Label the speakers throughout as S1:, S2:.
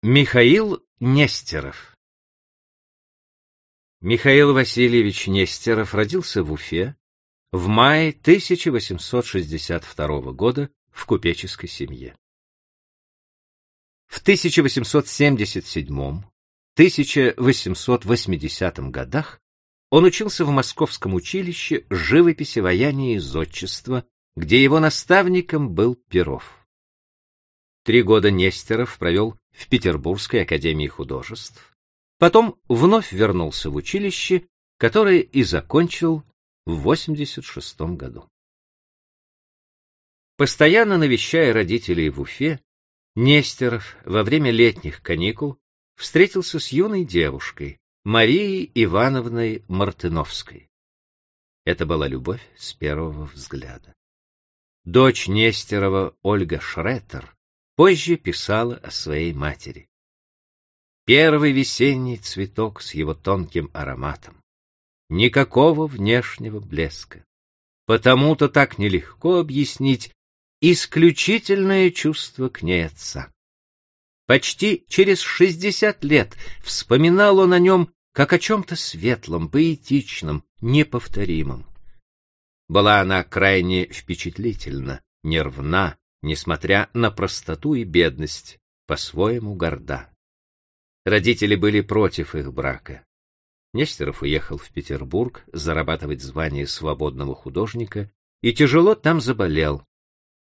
S1: Михаил Нестеров Михаил Васильевич Нестеров родился в Уфе в мае 1862 года в купеческой семье. В 1877-1880 годах он учился в Московском училище живописи, ваяния и зодчества, где его наставником был Перов. Три года Нестеров провел в Петербургской академии художеств, потом вновь вернулся в училище, которое и закончил в 86 году. Постоянно навещая родителей в Уфе, Нестеров во время летних каникул встретился с юной девушкой, Марией Ивановной Мартыновской. Это была любовь с первого взгляда. Дочь Нестерова Ольга Шреттер позже писала о своей матери. Первый весенний цветок с его тонким ароматом. Никакого внешнего блеска. Потому-то так нелегко объяснить исключительное чувство к ней отца. Почти через шестьдесят лет вспоминал он о нем как о чем-то светлом, поэтичном, неповторимом. Была она крайне впечатлительна, нервна, несмотря на простоту и бедность, по-своему горда. Родители были против их брака. Нестеров уехал в Петербург зарабатывать звание свободного художника и тяжело там заболел.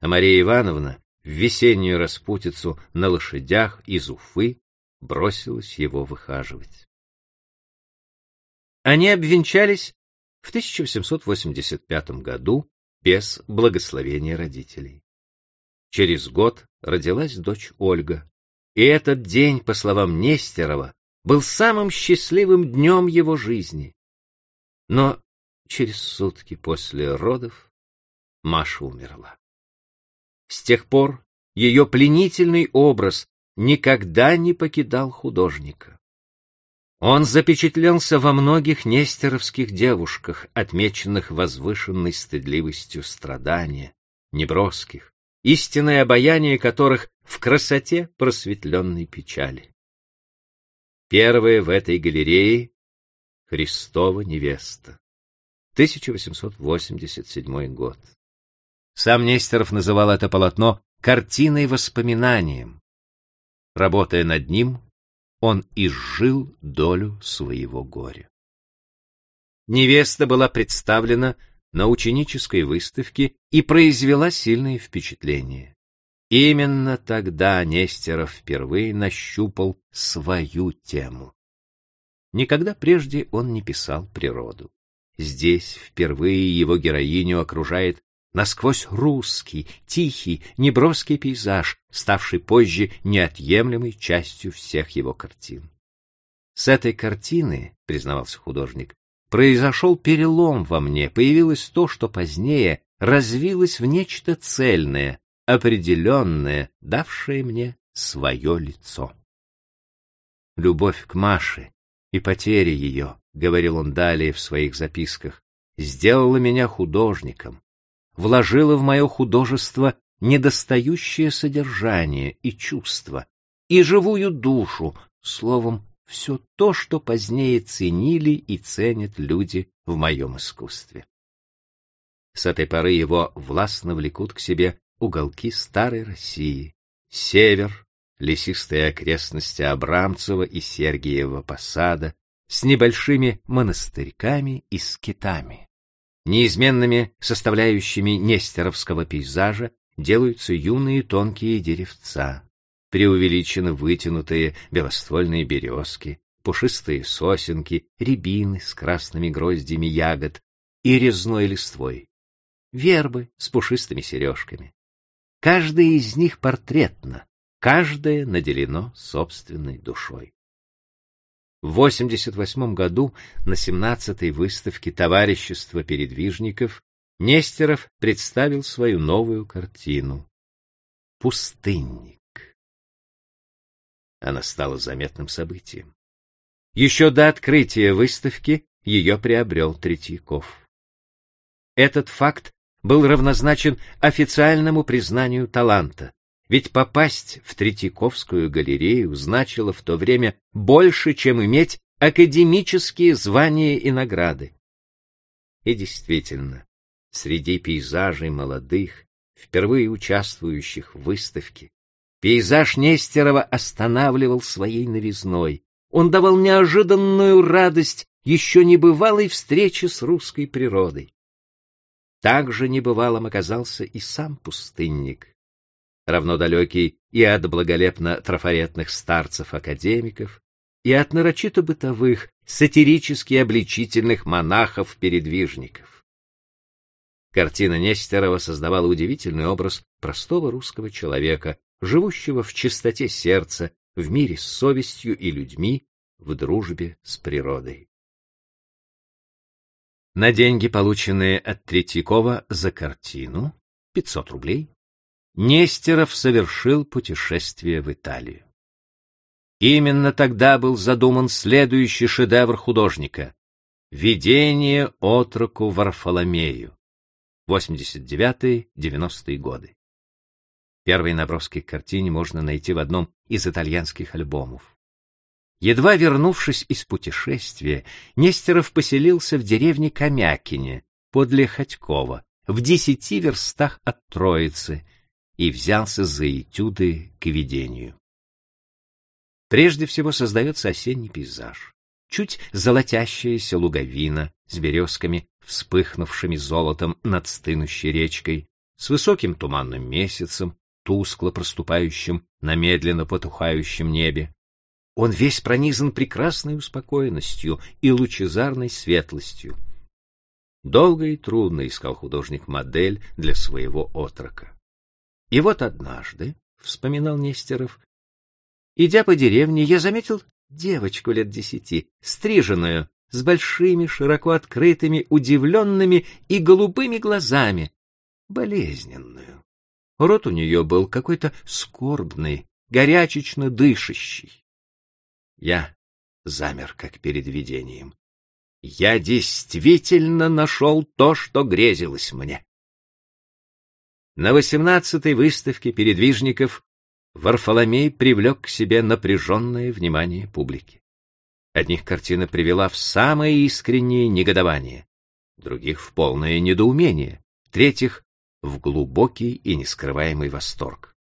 S1: А Мария Ивановна в весеннюю распутицу на лошадях из Уфы бросилась его выхаживать. Они обвенчались в 1885 году без благословения родителей. Через год родилась дочь Ольга, и этот день, по словам Нестерова, был самым счастливым днем его жизни. Но через сутки после родов Маша умерла. С тех пор ее пленительный образ никогда не покидал художника. Он запечатлелся во многих нестеровских девушках, отмеченных возвышенной стыдливостью страдания, неброских, истинное обаяние которых в красоте просветленной печали. Первая в этой галерее — Христова невеста, 1887 год. Сам Нестеров называл это полотно картиной-воспоминанием. Работая над ним, он изжил долю своего горя. Невеста была представлена на ученической выставке и произвела сильное впечатление. Именно тогда Нестеров впервые нащупал свою тему. Никогда прежде он не писал природу. Здесь впервые его героиню окружает насквозь русский, тихий, неброский пейзаж, ставший позже неотъемлемой частью всех его картин. С этой картины, признавался художник, произошел перелом во мне, появилось то, что позднее развилось в нечто цельное, определенное, давшее мне свое лицо. Любовь к Маше и потеря ее, — говорил он далее в своих записках, — сделала меня художником, вложила в мое художество недостающее содержание и чувство, и живую душу, словом, все то, что позднее ценили и ценят люди в моем искусстве. С этой поры его властно влекут к себе уголки старой России, север, лесистые окрестности Абрамцева и Сергиева посада с небольшими монастырьками и скитами. Неизменными составляющими нестеровского пейзажа делаются юные тонкие деревца, преувеличенно вытянутые белоствольные березки, пушистые сосенки, рябины с красными гроздями ягод и резной листвой, вербы с пушистыми сережками. Каждая из них портретна, каждая наделено собственной душой. В 88 году на 17-й выставке Товарищества передвижников Нестеров представил свою новую картину «Пустынник». Она стала заметным событием. Еще до открытия выставки ее приобрел Третьяков. Этот факт был равнозначен официальному признанию таланта, Ведь попасть в Третьяковскую галерею значило в то время больше, чем иметь академические звания и награды. И действительно, среди пейзажей молодых, впервые участвующих в выставке, пейзаж Нестерова останавливал своей новизной. Он давал неожиданную радость еще небывалой встречи с русской природой. Так же небывалым оказался и сам пустынник, равно далекий и от благолепно трафаретных старцев-академиков, и от нарочито бытовых, сатирически обличительных монахов-передвижников. Картина Нестерова создавала удивительный образ простого русского человека, живущего в чистоте сердца, в мире с совестью и людьми, в дружбе с природой. На деньги, полученные от Третьякова за картину, 500 рублей, Нестеров совершил путешествие в Италию. Именно тогда был задуман следующий шедевр художника — «Видение отроку Варфоломею» 89-90-е годы. Первые наброски к картине можно найти в одном из итальянских альбомов. Едва вернувшись из путешествия, Нестеров поселился в деревне Камякине, подле Ходькова, в десяти верстах от Троицы, и взялся за этюды к видению. Прежде всего создается осенний пейзаж. Чуть золотящаяся луговина с березками, вспыхнувшими золотом над стынущей речкой, с высоким туманным месяцем, тускло проступающим на медленно потухающем небе, он весь пронизан прекрасной успокоенностью и лучезарной светлостью. Долго и трудно искал художник модель для своего отрока. И вот однажды, — вспоминал Нестеров, — идя по деревне, я заметил девочку лет десяти, стриженную, с большими, широко открытыми, удивленными и голубыми глазами, болезненную. Рот у нее был какой-то скорбный, горячечно дышащий. Я замер, как перед видением. Я действительно нашел то, что грезилось мне. На восемнадцатой выставке передвижников Варфоломей привлек к себе напряженное внимание публики. Одних картина привела в самое искреннее негодование, других — в полное недоумение, третьих — в глубокий и нескрываемый восторг.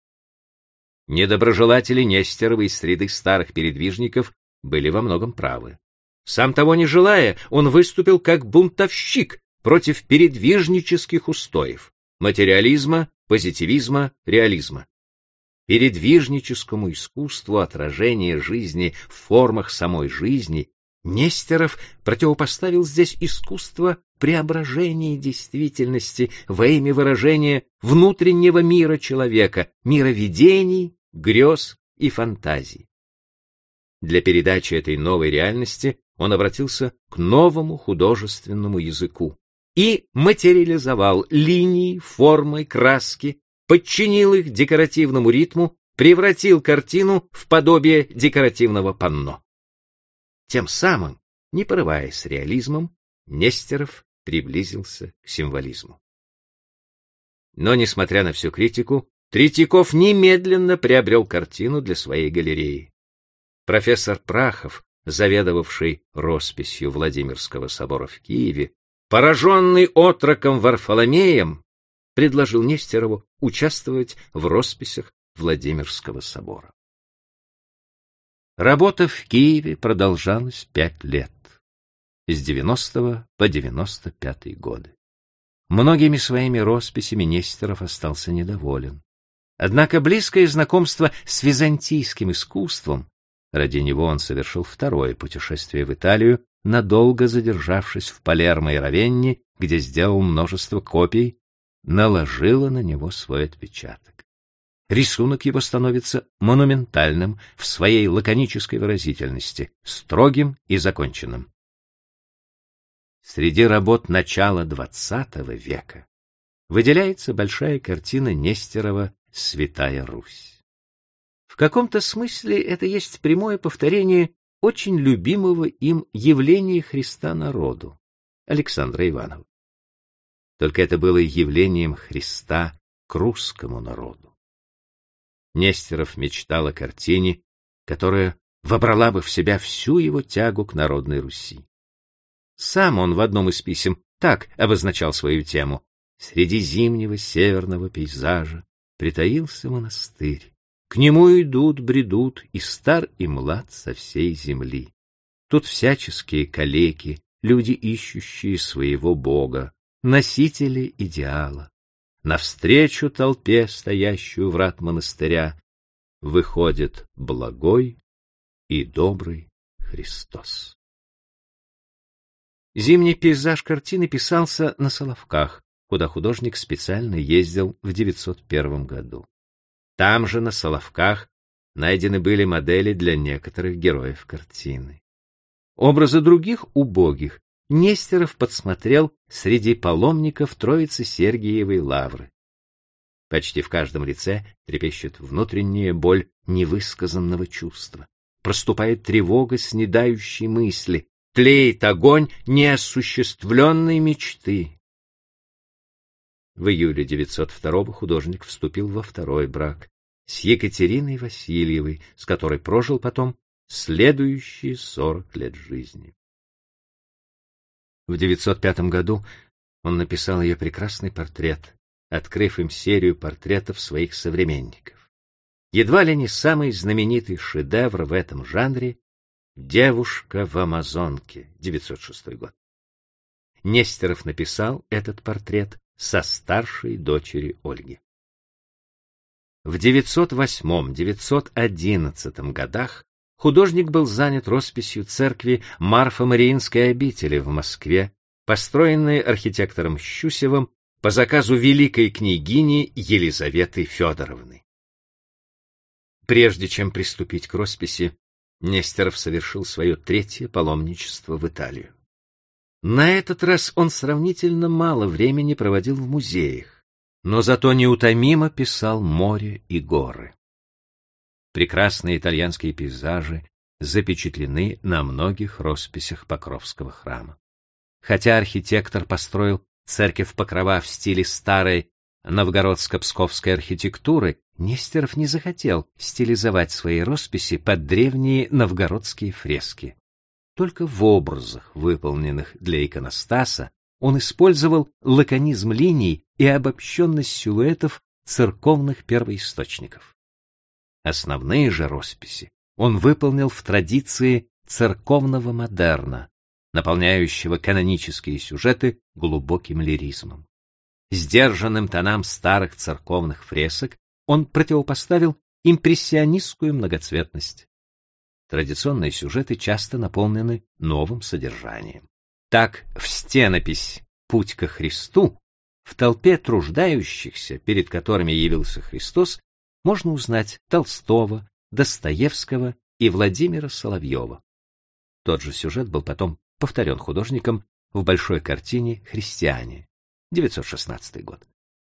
S1: Недоброжелатели Нестерова из среды старых передвижников были во многом правы. Сам того не желая, он выступил как бунтовщик против передвижнических устоев, материализма, позитивизма, реализма. Передвижническому искусству отражения жизни в формах самой жизни Нестеров противопоставил здесь искусство преображения действительности во имя выражения внутреннего мира человека, мира видений, грез и фантазий. Для передачи этой новой реальности он обратился к новому художественному языку и материализовал линии, формы, краски, подчинил их декоративному ритму, превратил картину в подобие декоративного панно. Тем самым, не порываясь с реализмом, Нестеров приблизился к символизму. Но, несмотря на всю критику, Третьяков немедленно приобрел картину для своей галереи. Профессор Прахов, заведовавший росписью Владимирского собора в Киеве, пораженный отроком Варфоломеем, предложил Нестерову участвовать в росписях Владимирского собора. Работа в Киеве продолжалась пять лет, с 90 по 95 годы. Многими своими росписями Нестеров остался недоволен. Однако близкое знакомство с византийским искусством, ради него он совершил второе путешествие в Италию, надолго задержавшись в Палермо и Равенне, где сделал множество копий, наложило на него свой отпечаток рисунок его становится монументальным в своей лаконической выразительности, строгим и законченным. Среди работ начала XX века выделяется большая картина Нестерова «Святая Русь». В каком-то смысле это есть прямое повторение очень любимого им явления Христа народу, Александра Иванова. Только это было явлением Христа к русскому народу. Нестеров мечтал о картине, которая вобрала бы в себя всю его тягу к народной Руси. Сам он в одном из писем так обозначал свою тему. Среди зимнего северного пейзажа притаился монастырь. К нему идут, бредут и стар, и млад со всей земли. Тут всяческие калеки, люди, ищущие своего Бога, носители идеала. Навстречу толпе, стоящую врат монастыря, выходит благой и добрый Христос. Зимний пейзаж картины писался на Соловках, куда художник специально ездил в 901 году. Там же, на Соловках, найдены были модели для некоторых героев картины. Образы других убогих Нестеров подсмотрел среди паломников Троицы Сергиевой лавры. Почти в каждом лице трепещет внутренняя боль невысказанного чувства. Проступает тревога снедающей мысли, тлеет огонь неосуществленной мечты. В июле 902 художник вступил во второй брак с Екатериной Васильевой, с которой прожил потом следующие сорок лет жизни. В 905 году он написал ее прекрасный портрет, открыв им серию портретов своих современников. Едва ли не самый знаменитый шедевр в этом жанре «Девушка в Амазонке», 906 год. Нестеров написал этот портрет со старшей дочери Ольги. В 908-911 годах художник был занят росписью церкви Марфа-Мариинской обители в Москве, построенной архитектором Щусевым по заказу великой княгини Елизаветы Федоровны. Прежде чем приступить к росписи, Нестеров совершил свое третье паломничество в Италию. На этот раз он сравнительно мало времени проводил в музеях, но зато неутомимо писал море и горы. Прекрасные итальянские пейзажи запечатлены на многих росписях Покровского храма. Хотя архитектор построил церковь Покрова в стиле старой новгородско-псковской архитектуры, Нестеров не захотел стилизовать свои росписи под древние новгородские фрески. Только в образах, выполненных для иконостаса, он использовал лаконизм линий и обобщенность силуэтов церковных первоисточников. Основные же росписи он выполнил в традиции церковного модерна, наполняющего канонические сюжеты глубоким лиризмом. Сдержанным тонам старых церковных фресок он противопоставил импрессионистскую многоцветность. Традиционные сюжеты часто наполнены новым содержанием. Так, в стенопись «Путь ко Христу» в толпе труждающихся, перед которыми явился Христос, можно узнать Толстого, Достоевского и Владимира Соловьева. Тот же сюжет был потом повторен художником в большой картине «Христиане» 916 год.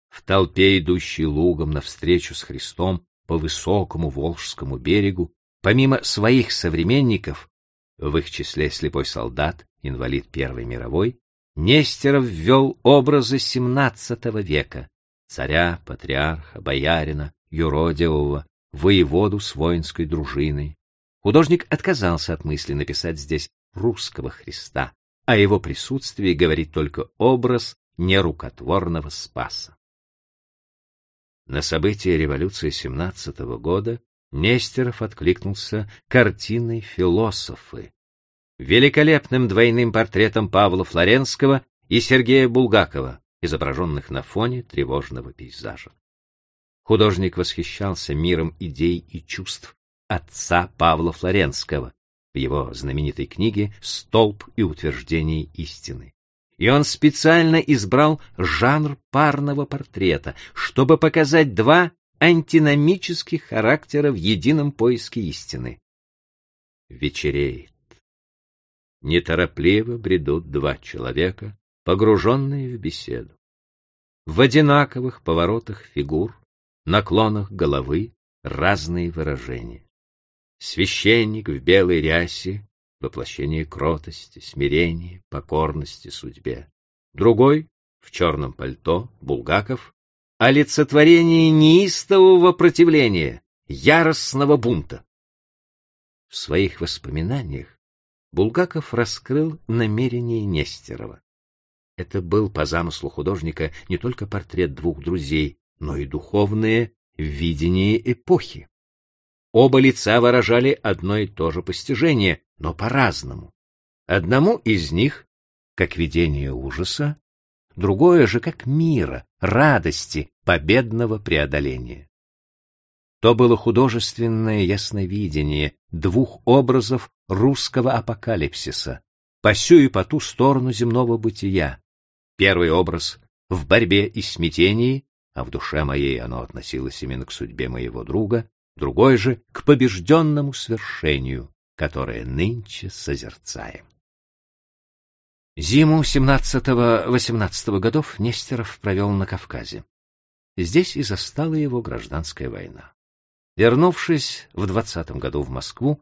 S1: В толпе, идущей лугом навстречу с Христом по высокому Волжскому берегу, помимо своих современников, в их числе слепой солдат, инвалид Первой мировой, Нестеров ввел образы XVII века, царя, патриарха, боярина, юродивого, воеводу с воинской дружиной. Художник отказался от мысли написать здесь русского Христа, а его присутствии говорит только образ нерукотворного Спаса. На события революции 17 года Нестеров откликнулся картиной «Философы», великолепным двойным портретом Павла Флоренского и Сергея Булгакова, изображенных на фоне тревожного пейзажа. Художник восхищался миром идей и чувств отца Павла Флоренского в его знаменитой книге «Столб и утверждение истины» и он специально избрал жанр парного портрета, чтобы показать два антиномических характера в едином поиске истины. Вечереет. Неторопливо бредут два человека, погруженные в беседу. В одинаковых поворотах фигур, наклонах головы разные выражения. Священник в белой рясе воплощение кротости, смирения, покорности судьбе. Другой, в черном пальто, Булгаков, олицетворение неистового противления, яростного бунта. В своих воспоминаниях Булгаков раскрыл намерение Нестерова. Это был по замыслу художника не только портрет двух друзей, но и духовное видение эпохи. Оба лица выражали одно и то же постижение, но по-разному. Одному из них, как видение ужаса, другое же как мира, радости, победного преодоления. То было художественное ясновидение двух образов русского апокалипсиса, по сю и по ту сторону земного бытия. Первый образ — в борьбе и смятении, а в душе моей оно относилось именно к судьбе моего друга, другой же — к побежденному свершению, которое нынче созерцаем. Зиму 17-18 годов Нестеров провел на Кавказе. Здесь и застала его гражданская война. Вернувшись в 20 году в Москву,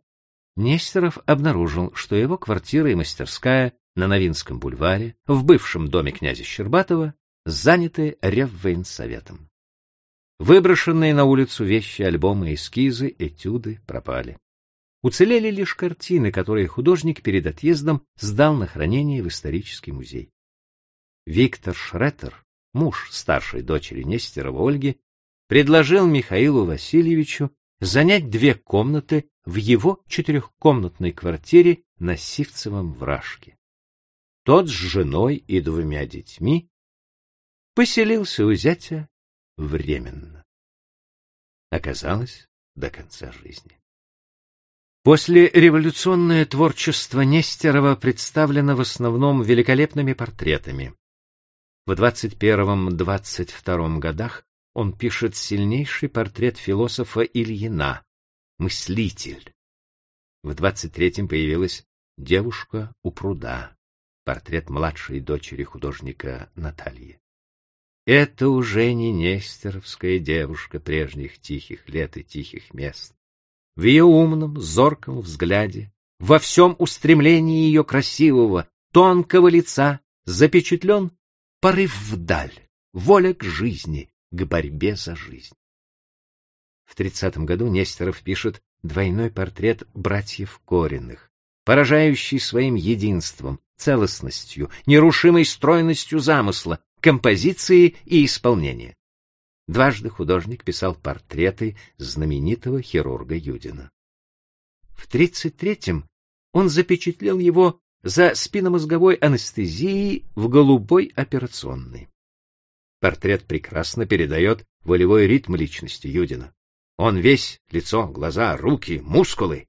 S1: Нестеров обнаружил, что его квартира и мастерская на Новинском бульваре, в бывшем доме князя Щербатова, заняты реввоенсоветом. Выброшенные на улицу вещи, альбомы, эскизы, этюды пропали. Уцелели лишь картины, которые художник перед отъездом сдал на хранение в исторический музей. Виктор Шреттер, муж старшей дочери Нестерова Ольги, предложил Михаилу Васильевичу занять две комнаты в его четырехкомнатной квартире на Сивцевом вражке. Тот с женой и двумя детьми поселился у зятя временно. Оказалось, до конца жизни. После революционное творчество Нестерова представлено в основном великолепными портретами. В 21-22 годах он пишет сильнейший портрет философа Ильина, мыслитель. В 23-м появилась девушка у пруда, портрет младшей дочери художника Натальи. Это уже не нестеровская девушка прежних тихих лет и тихих мест. В ее умном, зорком взгляде, во всем устремлении ее красивого, тонкого лица запечатлен порыв вдаль, воля к жизни, к борьбе за жизнь. В тридцатом году Нестеров пишет двойной портрет братьев Кориных, поражающий своим единством, целостностью, нерушимой стройностью замысла, композиции и исполнения. Дважды художник писал портреты знаменитого хирурга Юдина. В 33-м он запечатлел его за спинномозговой анестезией в голубой операционной. Портрет прекрасно передает волевой ритм личности Юдина. Он весь — лицо, глаза, руки, мускулы.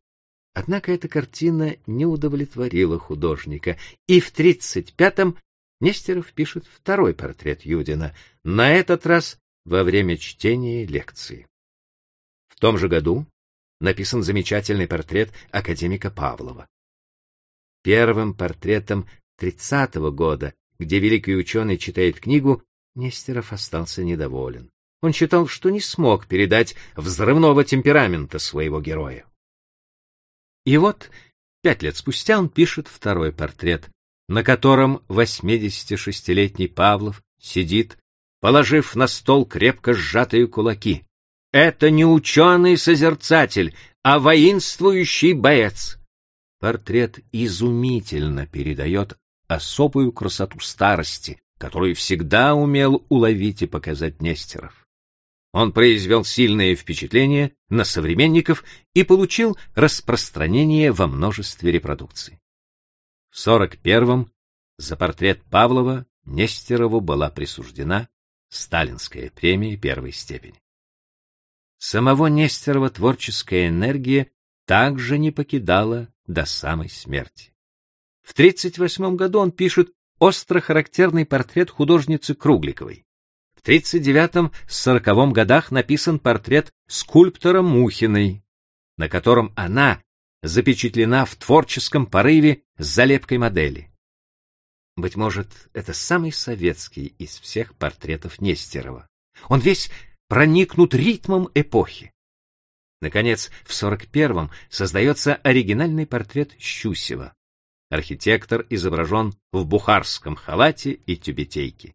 S1: Однако эта картина не удовлетворила художника, и в 35-м Нестеров пишет второй портрет Юдина, на этот раз во время чтения лекции. В том же году написан замечательный портрет академика Павлова. Первым портретом 30-го года, где великий ученый читает книгу, Нестеров остался недоволен. Он считал, что не смог передать взрывного темперамента своего героя. И вот, пять лет спустя он пишет второй портрет, на котором 86-летний Павлов сидит, положив на стол крепко сжатые кулаки. Это не ученый-созерцатель, а воинствующий боец. Портрет изумительно передает особую красоту старости, которую всегда умел уловить и показать Нестеров. Он произвел сильное впечатление на современников и получил распространение во множестве репродукций. В 41-м за портрет Павлова Нестерову была присуждена сталинская премия первой степени. Самого Нестерова творческая энергия также не покидала до самой смерти. В 1938 году он пишет остро характерный портрет художницы Кругликовой. В 39-40 годах написан портрет скульптора Мухиной, на котором она запечатлена в творческом порыве с залепкой модели. Быть может, это самый советский из всех портретов Нестерова. Он весь проникнут ритмом эпохи. Наконец, в 41-м создается оригинальный портрет Щусева. Архитектор изображен в бухарском халате и тюбетейке.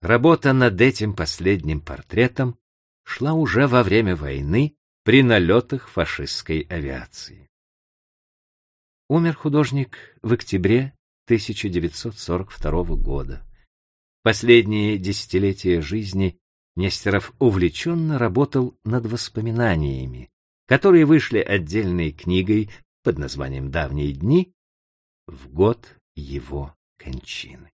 S1: Работа над этим последним портретом шла уже во время войны при налетах фашистской авиации. Умер художник в октябре 1942 года. Последние десятилетия жизни Нестеров увлеченно работал над воспоминаниями, которые вышли отдельной книгой под названием «Давние дни» в год его кончины.